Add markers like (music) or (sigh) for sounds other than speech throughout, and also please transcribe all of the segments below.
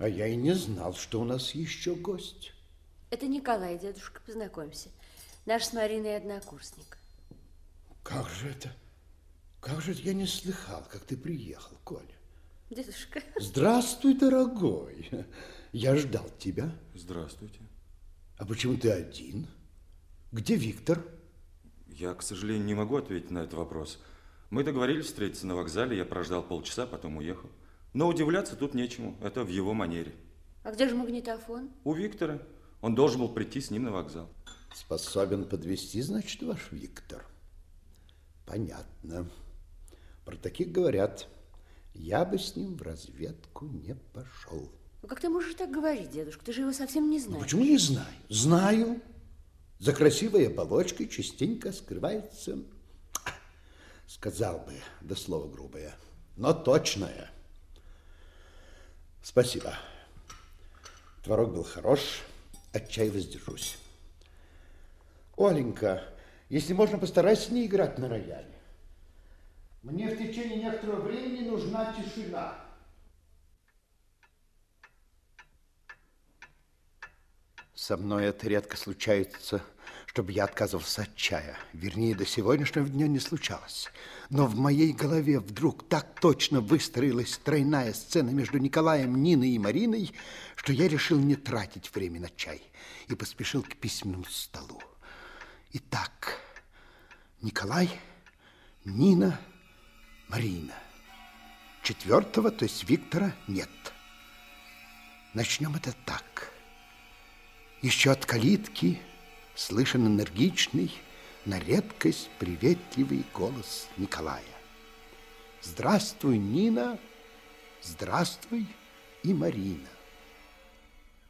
А я и не знал, что у нас еще гость. Это Николай, дедушка, познакомься. Наш с Мариной однокурсник. Как же это? Как же это я не слыхал, как ты приехал, Коля? Дедушка. Здравствуй, дорогой. Я ждал тебя. Здравствуйте. А почему ты один? Где Виктор? Я, к сожалению, не могу ответить на этот вопрос. Мы договорились встретиться на вокзале, я прождал полчаса, потом уехал. Но удивляться тут нечему, это в его манере. А где же магнитофон? У Виктора. Он должен был прийти с ним на вокзал. Способен подвести, значит, ваш Виктор. Понятно. Про таких говорят. Я бы с ним в разведку не пошел. Ну, как ты можешь так говорить, дедушка? Ты же его совсем не знаешь. Ну, почему не знаю? Знаю. За красивой оболочкой частенько скрывается, сказал бы, до слова грубое, но точное. Спасибо. Творог был хорош, от чая воздержусь. Оленька, если можно, постарайся не играть на рояле. Мне в течение некоторого времени нужна тишина. Со мной это редко случается, чтобы я отказывался от чая. Вернее, до сегодняшнего дня не случалось. Но в моей голове вдруг так точно выстроилась тройная сцена между Николаем, Ниной и Мариной, что я решил не тратить время на чай и поспешил к письменному столу. Итак, Николай, Нина, Марина. Четвертого, то есть Виктора, нет. Начнем это так. Еще от калитки слышен энергичный, на редкость приветливый голос Николая. Здравствуй, Нина, здравствуй и Марина.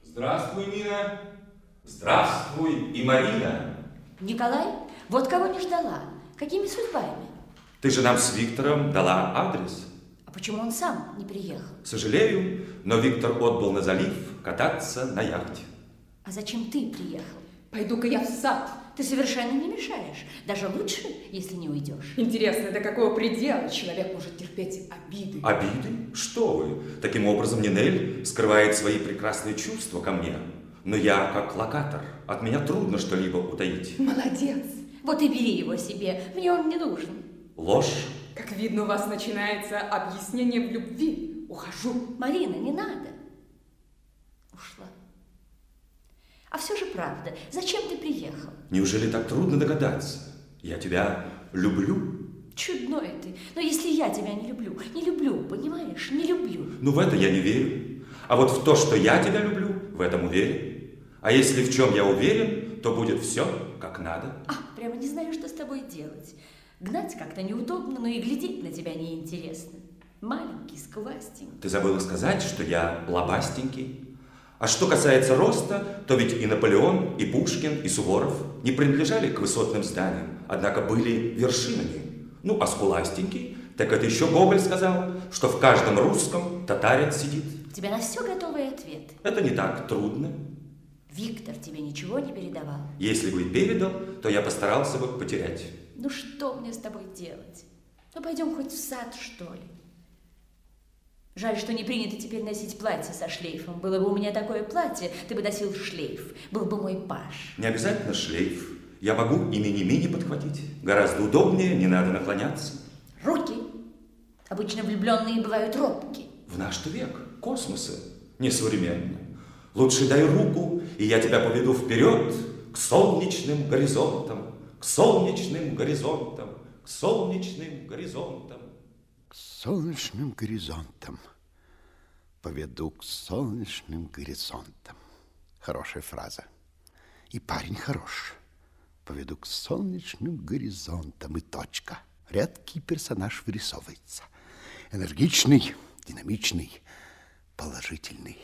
Здравствуй, Нина. Здравствуй и Марина. Николай, вот кого не ждала. Какими судьбами? Ты же нам с Виктором дала адрес. А почему он сам не приехал? Сожалею, но Виктор отбыл на залив кататься на яхте. А зачем ты приехал? Пойду-ка я в сад. Ты совершенно не мешаешь. Даже лучше, если не уйдешь. Интересно, до какого предела человек может терпеть обиды? Обиды? Что вы? Таким образом, Нинель скрывает свои прекрасные чувства ко мне. Но я как локатор. От меня трудно что-либо утаить. Молодец. Вот и бери его себе. Мне он не нужен. Ложь. Как видно, у вас начинается объяснение в любви. Ухожу. Марина, не надо. Ушла. А все же правда. Зачем ты приехал? Неужели так трудно догадаться? Я тебя люблю. Чудной ты. Но если я тебя не люблю, не люблю, понимаешь? Не люблю. Ну, в это я не верю. А вот в то, что я тебя люблю, в этом уверен. А если в чем я уверен, то будет все как надо. А, прямо не знаю, что с тобой делать. Гнать как-то неудобно, но и глядеть на тебя неинтересно. Маленький, скуластенький. Ты забыла сказать, что я лобастенький. А что касается роста, то ведь и Наполеон, и Пушкин, и Суворов не принадлежали к высотным зданиям, однако были вершинами. Ну, а скуластенький, так это еще Гоголь сказал, что в каждом русском татарец сидит. У тебя на все готовый ответ. Это не так трудно. Виктор тебе ничего не передавал? Если бы и передал, то я постарался бы потерять. Ну что мне с тобой делать? Ну пойдем хоть в сад, что ли. Жаль, что не принято теперь носить платье со шлейфом. Было бы у меня такое платье, ты бы носил шлейф. Был бы мой паш. Не обязательно шлейф. Я могу и мини-мини подхватить. Гораздо удобнее, не надо наклоняться. Руки. Обычно влюбленные бывают робки. В наш век космосы несовременны. Лучше дай руку, и я тебя поведу вперед к солнечным горизонтам, к солнечным горизонтам, к солнечным горизонтам. К солнечным горизонтам. Поведу к солнечным горизонтам. Хорошая фраза. И парень хорош. Поведу к солнечным горизонтам. И точка. Редкий персонаж вырисовывается. Энергичный, динамичный, положительный.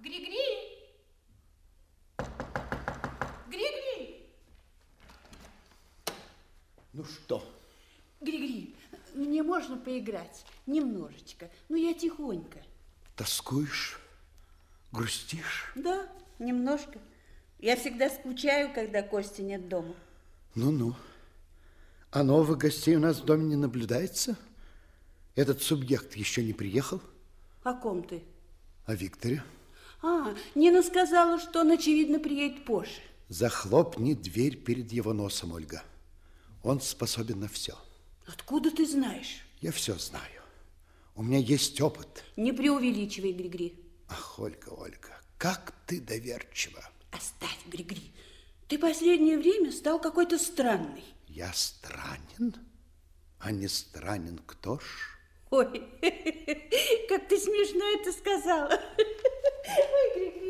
Гри-гри! Гри-гри! Ну что? Можно поиграть? Немножечко. Ну, я тихонько. Тоскуешь? Грустишь? Да, немножко. Я всегда скучаю, когда Кости нет дома. Ну-ну. А новых гостей у нас в доме не наблюдается? Этот субъект еще не приехал? О ком ты? О Викторе. А, Нина сказала, что он, очевидно, приедет позже. Захлопни дверь перед его носом, Ольга. Он способен на все. Откуда ты знаешь? Я все знаю. У меня есть опыт. Не преувеличивай, Григри. Ах, Ольга, Ольга, как ты доверчива. Оставь, Григри. Ты последнее время стал какой-то странный. Я странен? А не странен кто ж? Ой, (laughs) как ты смешно это сказала. (laughs) Ой, Григри.